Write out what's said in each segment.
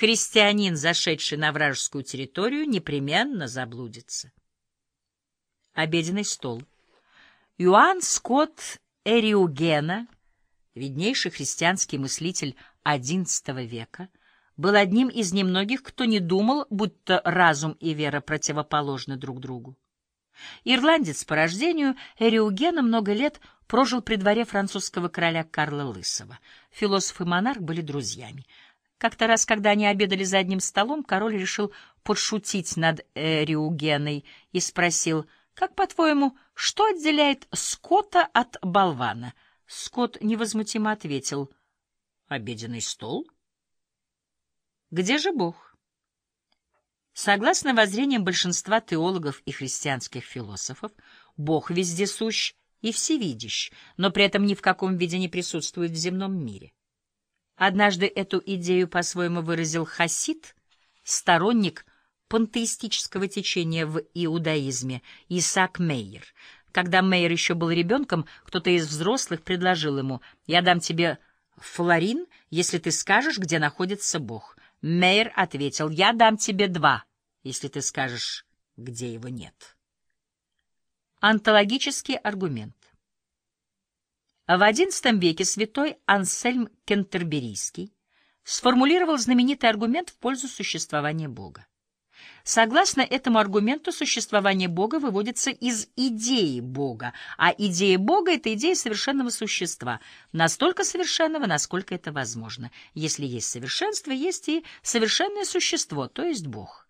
христианин, зашедший на вражескую территорию, непременно заблудится. Обеденный стол. Иоанн Скотт Эриугена, виднейший христианский мыслитель XI века, был одним из немногих, кто не думал, будто разум и вера противоположны друг другу. Ирландец по рождению, Эриугена много лет прожил при дворе французского короля Карла Лысого. Философ и монарх были друзьями. Как-то раз, когда они обедали за одним столом, король решил подшутить над Эриугеной и спросил, «Как, по-твоему, что отделяет скота от болвана?» Скот невозмутимо ответил, «Обеденный стол». Где же Бог? Согласно воззрениям большинства теологов и христианских философов, Бог вездесущ и всевидящ, но при этом ни в каком виде не присутствует в земном мире. Однажды эту идею по-своему выразил Хасид, сторонник пантеистического течения в иудаизме, Исаак Мейер. Когда Мейер еще был ребенком, кто-то из взрослых предложил ему «Я дам тебе флорин, если ты скажешь, где находится Бог». Мейер ответил «Я дам тебе два, если ты скажешь, где его нет». Антологический аргумент. В XI веке святой Ансельм Кентерберийский сформулировал знаменитый аргумент в пользу существования Бога. Согласно этому аргументу, существование Бога выводится из идеи Бога, а идея Бога — это идея совершенного существа, настолько совершенного, насколько это возможно. Если есть совершенство, есть и совершенное существо, то есть Бог.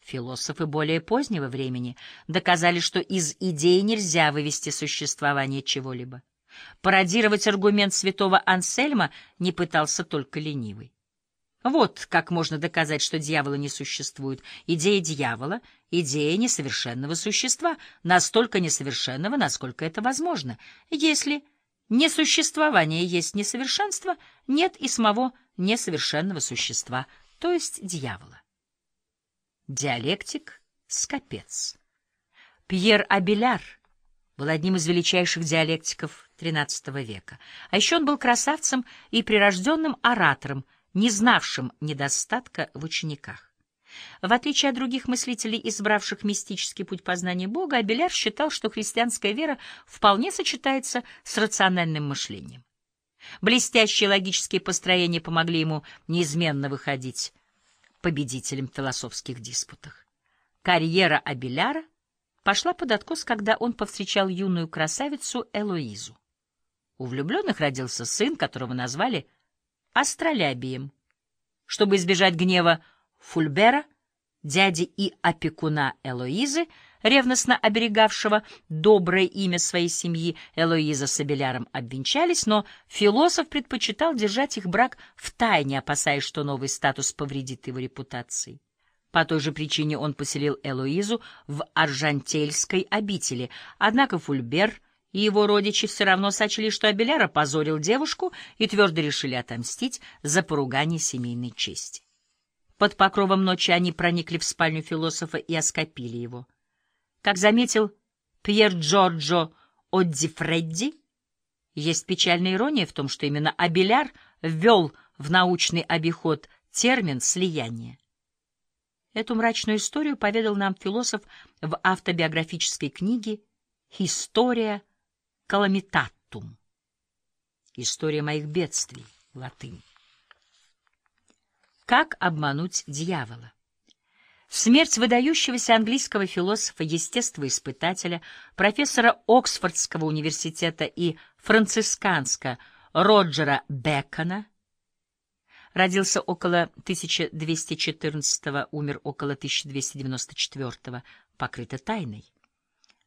Философы более позднего времени доказали, что из идеи нельзя вывести существование чего-либо. Пародировать аргумент святого Ансельма не пытался только ленивый. Вот как можно доказать, что дьявола не существует. Идея дьявола — идея несовершенного существа, настолько несовершенного, насколько это возможно. Если несуществование есть несовершенство, нет и самого несовершенного существа, то есть дьявола. Диалектик — скопец. Пьер Абеляр был одним из величайших диалектиков XIII века, а еще он был красавцем и прирожденным оратором — не знавшим недостатка в учениках. В отличие от других мыслителей, избравших мистический путь познания Бога, Абеляр считал, что христианская вера вполне сочетается с рациональным мышлением. Блестящие логические построения помогли ему неизменно выходить победителем в философских диспутах. Карьера Абеляра пошла под откос, когда он повстречал юную красавицу Элоизу. У влюбленных родился сын, которого назвали астролябием. Чтобы избежать гнева Фульбера, дяди и опекуна Элоизы, ревностно оберегавшего доброе имя своей семьи, Элоиза с Абеляром обвенчались, но философ предпочитал держать их брак в тайне, опасаясь, что новый статус повредит его репутации. По той же причине он поселил Элоизу в Аржантельской обители, однако Фульбер — и его родичи все равно сочли, что Абеляр опозорил девушку и твердо решили отомстить за поругание семейной чести. Под покровом ночи они проникли в спальню философа и оскопили его. Как заметил Пьер Джорджо Оддифредди, есть печальная ирония в том, что именно Абеляр ввел в научный обиход термин «слияние». Эту мрачную историю поведал нам философ в автобиографической книге «История Каламитатум. История моих бедствий. Латынь. Как обмануть дьявола? Смерть выдающегося английского философа-естествоиспытателя, профессора Оксфордского университета и францисканска Роджера Бекона, родился около 1214 умер около 1294 покрыта тайной.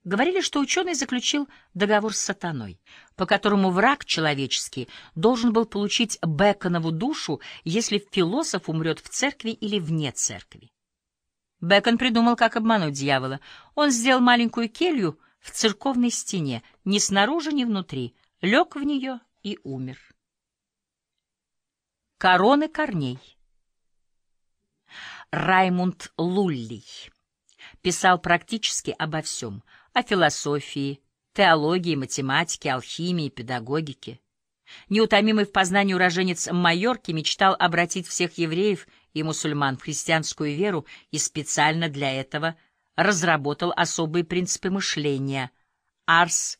Говорили, что ученый заключил договор с сатаной, по которому враг человеческий должен был получить Беконову душу, если философ умрет в церкви или вне церкви. Бекон придумал, как обмануть дьявола. Он сделал маленькую келью в церковной стене, ни снаружи, ни внутри, лег в нее и умер. Короны корней Раймунд Луллий писал практически обо всем — о философии, теологии, математике, алхимии, педагогике. Неутомимый в познании уроженец Майорки мечтал обратить всех евреев и мусульман в христианскую веру и специально для этого разработал особые принципы мышления — арс